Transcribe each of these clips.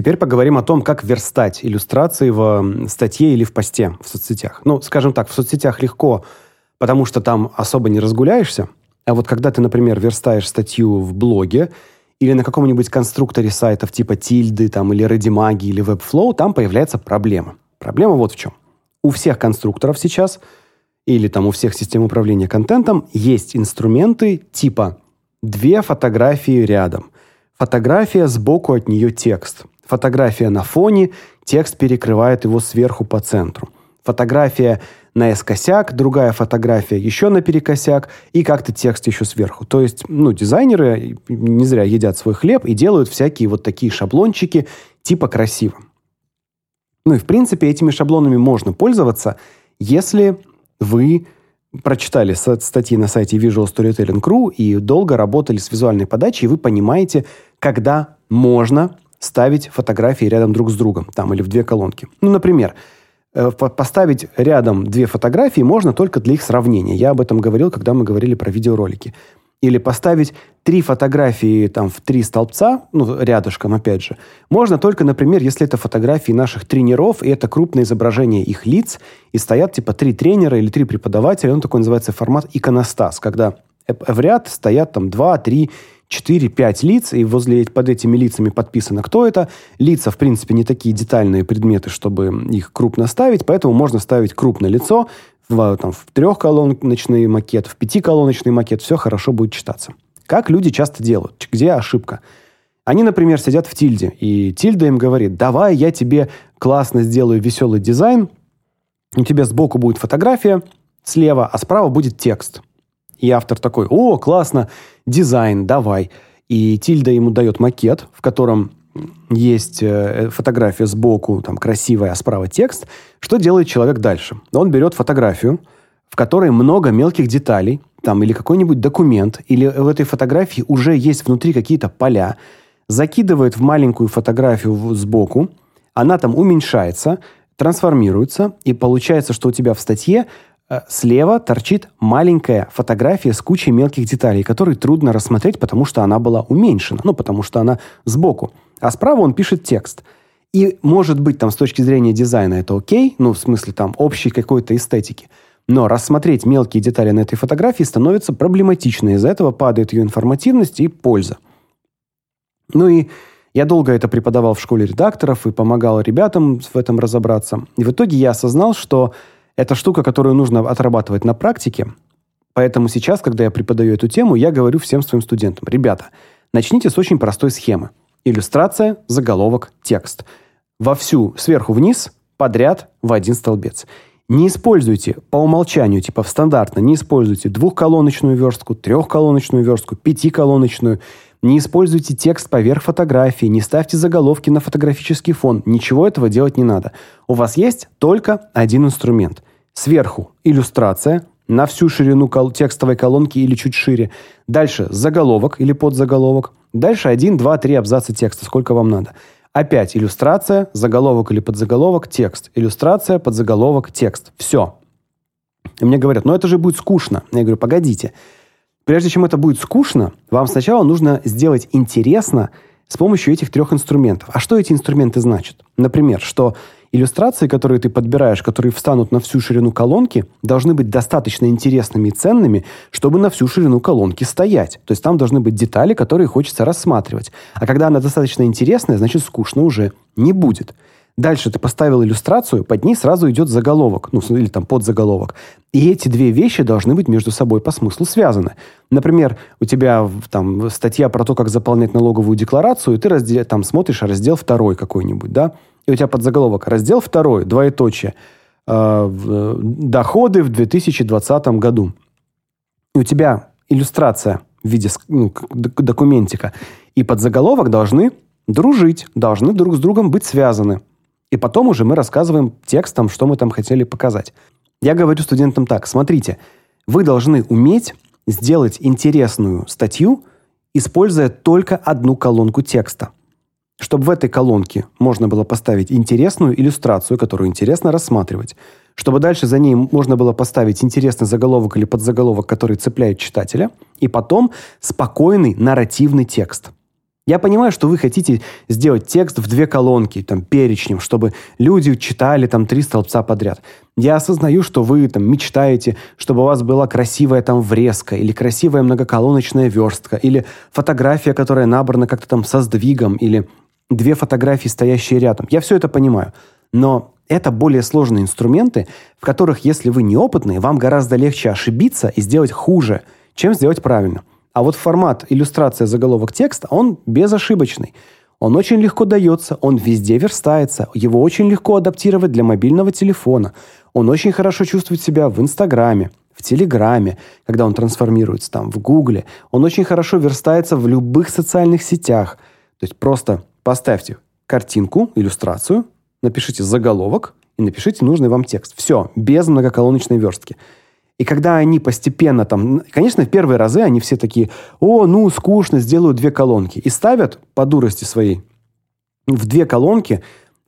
Теперь поговорим о том, как верстать иллюстрации в статье или в посте в соцсетях. Ну, скажем так, в соцсетях легко, потому что там особо не разгуляешься. А вот когда ты, например, верстаешь статью в блоге или на каком-нибудь конструкторе сайтов типа Тильды там, или Редимаги или Webflow, там появляется проблема. Проблема вот в чем. У всех конструкторов сейчас или там у всех систем управления контентом есть инструменты типа две фотографии рядом. Фотография сбоку от нее текст. Фотография на фоне, текст перекрывает его сверху по центру. Фотография на эскосяк, другая фотография еще на перекосяк, и как-то текст еще сверху. То есть, ну, дизайнеры не зря едят свой хлеб и делают всякие вот такие шаблончики типа красиво. Ну и, в принципе, этими шаблонами можно пользоваться, если вы прочитали статьи на сайте Visual Storytelling.ru и долго работали с визуальной подачей, и вы понимаете, когда можно ставить фотографии рядом друг с другом, там или в две колонки. Ну, например, э, поставить рядом две фотографии можно только для их сравнения. Я об этом говорил, когда мы говорили про видеоролики. Или поставить три фотографии там в три столбца, ну, рядышком, опять же. Можно только, например, если это фотографии наших тренеров, и это крупное изображение их лиц, и стоят типа три тренера или три преподавателя, он такой называется формат иконостас, когда в ряд стоят там два, три 4-5 лиц, и возле под этими лицами подписано, кто это. Лица, в принципе, не такие детальные предметы, чтобы их крупно ставить, поэтому можно ставить крупное лицо, в, там, в трехколоночный макет, в пятиколоночный макет, все хорошо будет читаться. Как люди часто делают? Где ошибка? Они, например, сидят в тильде, и тильда им говорит, давай я тебе классно сделаю веселый дизайн, у тебя сбоку будет фотография слева, а справа будет текст. И автор такой, о, классно, дизайн, давай. И Тильда ему дает макет, в котором есть э, фотография сбоку, там красивая, а справа текст. Что делает человек дальше? Он берет фотографию, в которой много мелких деталей, там или какой-нибудь документ, или в этой фотографии уже есть внутри какие-то поля, закидывает в маленькую фотографию сбоку, она там уменьшается, трансформируется, и получается, что у тебя в статье слева торчит маленькая фотография с кучей мелких деталей, которые трудно рассмотреть, потому что она была уменьшена, ну, потому что она сбоку. А справа он пишет текст. И, может быть, там с точки зрения дизайна это окей, ну, в смысле там общей какой-то эстетики. Но рассмотреть мелкие детали на этой фотографии становится проблематично. Из-за этого падает ее информативность и польза. Ну и я долго это преподавал в школе редакторов и помогал ребятам в этом разобраться. И в итоге я осознал, что это штука, которую нужно отрабатывать на практике. Поэтому сейчас, когда я преподаю эту тему, я говорю всем своим студентам: "Ребята, начните с очень простой схемы: иллюстрация, заголовок, текст. Во всю сверху вниз подряд в один столбец. Не используйте по умолчанию, типа в стандартно, не используйте двухколоночную верстку, трехколоночную верстку, пятиколоночную. Не используйте текст поверх фотографии, не ставьте заголовки на фотографический фон. Ничего этого делать не надо. У вас есть только один инструмент. Сверху иллюстрация на всю ширину кол текстовой колонки или чуть шире. Дальше заголовок или подзаголовок. Дальше 1, 2, 3 абзаца текста, сколько вам надо. Опять иллюстрация, заголовок или подзаголовок, текст. Иллюстрация, подзаголовок, текст. Все. И мне говорят, ну это же будет скучно. Я говорю, погодите. Прежде чем это будет скучно, вам сначала нужно сделать интересно с помощью этих трех инструментов. А что эти инструменты значат? Например, что Иллюстрации, которые ты подбираешь, которые встанут на всю ширину колонки, должны быть достаточно интересными и ценными, чтобы на всю ширину колонки стоять. То есть там должны быть детали, которые хочется рассматривать. А когда она достаточно интересная, значит скучно уже не будет. Дальше ты поставил иллюстрацию, под ней сразу идет заголовок, ну, или там подзаголовок. И эти две вещи должны быть между собой по смыслу связаны. Например, у тебя там статья про то, как заполнять налоговую декларацию, и ты раздел, там смотришь раздел второй какой-нибудь, да? и у тебя подзаголовок «Раздел второй, двоеточие, э, доходы в 2020 году». И у тебя иллюстрация в виде ну, документика и подзаголовок должны дружить, должны друг с другом быть связаны. И потом уже мы рассказываем текстом, что мы там хотели показать. Я говорю студентам так: смотрите, вы должны уметь сделать интересную статью, используя только одну колонку текста чтобы в этой колонке можно было поставить интересную иллюстрацию, которую интересно рассматривать, чтобы дальше за ней можно было поставить интересный заголовок или подзаголовок, который цепляет читателя, и потом спокойный нарративный текст. Я понимаю, что вы хотите сделать текст в две колонки, там, перечнем, чтобы люди читали там три столбца подряд. Я осознаю, что вы там мечтаете, чтобы у вас была красивая там врезка, или красивая многоколоночная верстка, или фотография, которая набрана как-то там со сдвигом, или две фотографии, стоящие рядом. Я все это понимаю. Но это более сложные инструменты, в которых, если вы неопытный, вам гораздо легче ошибиться и сделать хуже, чем сделать правильно. А вот формат иллюстрация заголовок текста, он безошибочный. Он очень легко дается, он везде верстается, его очень легко адаптировать для мобильного телефона. Он очень хорошо чувствует себя в Инстаграме, в Телеграме, когда он трансформируется там, в Гугле. Он очень хорошо верстается в любых социальных сетях. То есть просто поставьте картинку, иллюстрацию, напишите заголовок и напишите нужный вам текст. Все, без многоколоночной верстки. И когда они постепенно там, конечно, в первые разы они все такие, о, ну, скучно, сделаю две колонки. И ставят по дурости своей в две колонки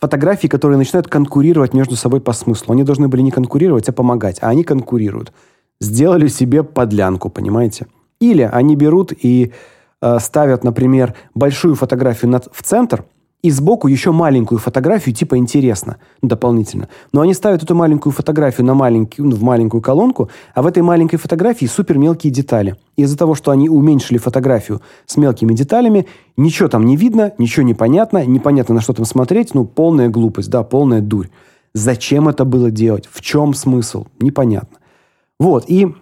фотографии, которые начинают конкурировать между собой по смыслу. Они должны были не конкурировать, а помогать, а они конкурируют. Сделали себе подлянку, понимаете? Или они берут и э, ставят, например, большую фотографию над, в центр – и сбоку еще маленькую фотографию, типа интересно, дополнительно. Но они ставят эту маленькую фотографию на маленький, ну, в маленькую колонку, а в этой маленькой фотографии супер мелкие детали. Из-за того, что они уменьшили фотографию с мелкими деталями, ничего там не видно, ничего не понятно, непонятно на что там смотреть, ну, полная глупость, да, полная дурь. Зачем это было делать? В чем смысл? Непонятно. Вот, и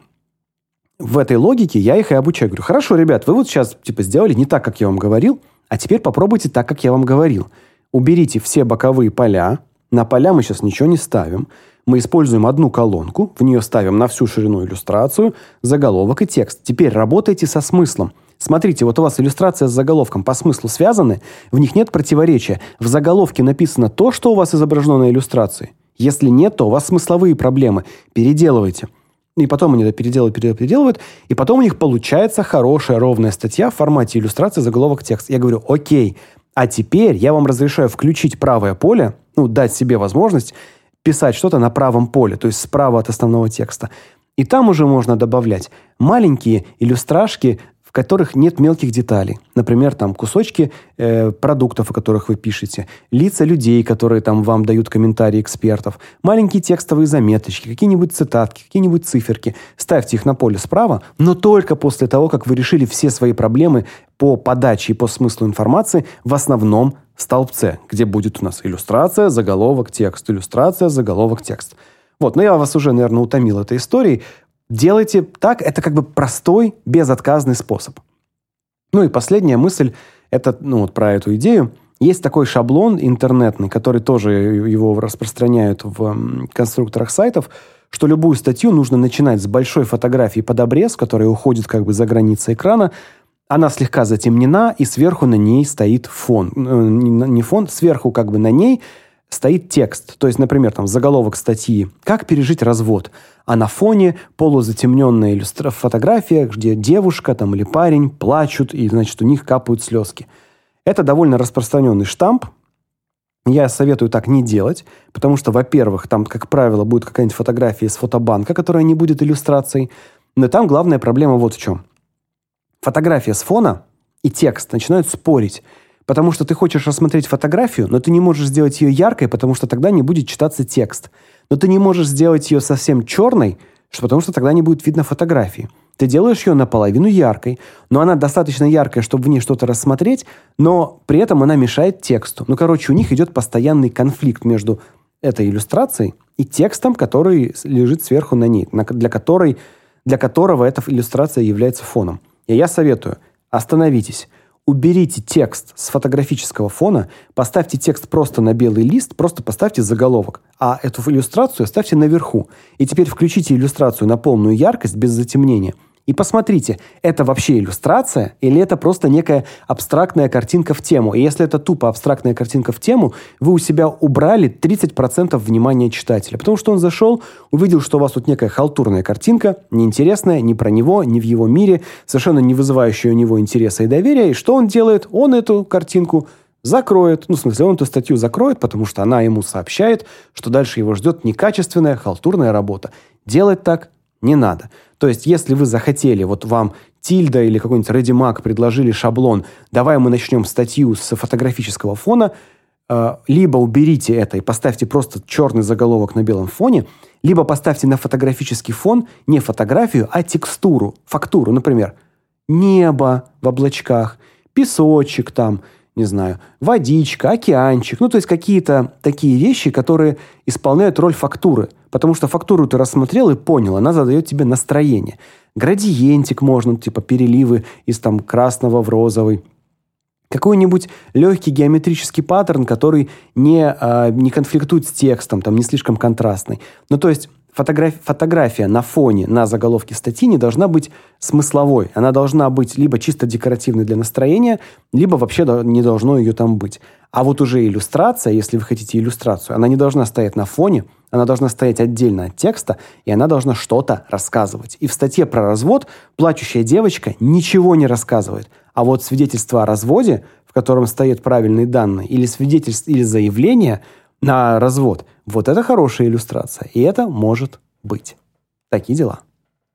в этой логике я их и обучаю. Говорю, хорошо, ребят, вы вот сейчас типа сделали не так, как я вам говорил, а теперь попробуйте так, как я вам говорил. Уберите все боковые поля. На поля мы сейчас ничего не ставим. Мы используем одну колонку, в нее ставим на всю ширину иллюстрацию, заголовок и текст. Теперь работайте со смыслом. Смотрите, вот у вас иллюстрация с заголовком по смыслу связаны, в них нет противоречия. В заголовке написано то, что у вас изображено на иллюстрации. Если нет, то у вас смысловые проблемы. Переделывайте. И потом они это переделывают, переделывают, переделывают, и потом у них получается хорошая ровная статья в формате иллюстрации, заголовок, текст. Я говорю, окей, а теперь я вам разрешаю включить правое поле, ну, дать себе возможность писать что-то на правом поле, то есть справа от основного текста. И там уже можно добавлять маленькие иллюстрашки которых нет мелких деталей. Например, там кусочки э, продуктов, о которых вы пишете, лица людей, которые там вам дают комментарии экспертов, маленькие текстовые заметочки, какие-нибудь цитатки, какие-нибудь циферки. Ставьте их на поле справа, но только после того, как вы решили все свои проблемы по подаче и по смыслу информации в основном столбце, где будет у нас иллюстрация, заголовок, текст, иллюстрация, заголовок, текст. Вот, но я вас уже, наверное, утомил этой историей. Делайте так, это как бы простой, безотказный способ. Ну и последняя мысль, это ну, вот про эту идею. Есть такой шаблон интернетный, который тоже его распространяют в конструкторах сайтов, что любую статью нужно начинать с большой фотографии под обрез, которая уходит как бы за границы экрана. Она слегка затемнена, и сверху на ней стоит фон. Э, не фон, сверху как бы на ней стоит текст. То есть, например, там заголовок статьи «Как пережить развод», а на фоне полузатемненная иллюстра... фотография, где девушка там, или парень плачут, и, значит, у них капают слезки. Это довольно распространенный штамп. Я советую так не делать, потому что, во-первых, там, как правило, будет какая-нибудь фотография из фотобанка, которая не будет иллюстрацией. Но там главная проблема вот в чем. Фотография с фона и текст начинают спорить. Потому что ты хочешь рассмотреть фотографию, но ты не можешь сделать ее яркой, потому что тогда не будет читаться текст. Но ты не можешь сделать ее совсем черной, потому что тогда не будет видно фотографии. Ты делаешь ее наполовину яркой, но она достаточно яркая, чтобы в ней что-то рассмотреть, но при этом она мешает тексту. Ну, короче, у них идет постоянный конфликт между этой иллюстрацией и текстом, который лежит сверху на ней, для, которой, для которого эта иллюстрация является фоном. И я советую, остановитесь, Уберите текст с фотографического фона, поставьте текст просто на белый лист, просто поставьте заголовок, а эту иллюстрацию оставьте наверху. И теперь включите иллюстрацию на полную яркость без затемнения – и посмотрите, это вообще иллюстрация или это просто некая абстрактная картинка в тему? И если это тупо абстрактная картинка в тему, вы у себя убрали 30% внимания читателя. Потому что он зашел, увидел, что у вас тут некая халтурная картинка, неинтересная ни про него, ни в его мире, совершенно не вызывающая у него интереса и доверия. И что он делает? Он эту картинку закроет. Ну, в смысле, он эту статью закроет, потому что она ему сообщает, что дальше его ждет некачественная, халтурная работа. Делать так не надо. То есть, если вы захотели, вот вам Тильда или какой-нибудь Ready предложили шаблон, давай мы начнем статью с фотографического фона, э, либо уберите это и поставьте просто черный заголовок на белом фоне, либо поставьте на фотографический фон не фотографию, а текстуру, фактуру, например, небо в облачках, песочек там, не знаю, водичка, океанчик. Ну, то есть какие-то такие вещи, которые исполняют роль фактуры. Потому что фактуру ты рассмотрел и понял, она задает тебе настроение. Градиентик можно, типа переливы из там красного в розовый. Какой-нибудь легкий геометрический паттерн, который не, э, не конфликтует с текстом, там не слишком контрастный. Ну, то есть фотограф, фотография на фоне, на заголовке статьи не должна быть смысловой. Она должна быть либо чисто декоративной для настроения, либо вообще не должно ее там быть. А вот уже иллюстрация, если вы хотите иллюстрацию, она не должна стоять на фоне, она должна стоять отдельно от текста, и она должна что-то рассказывать. И в статье про развод плачущая девочка ничего не рассказывает. А вот свидетельство о разводе, в котором стоят правильные данные, или свидетельство, или заявление – на развод. Вот это хорошая иллюстрация. И это может быть. Такие дела.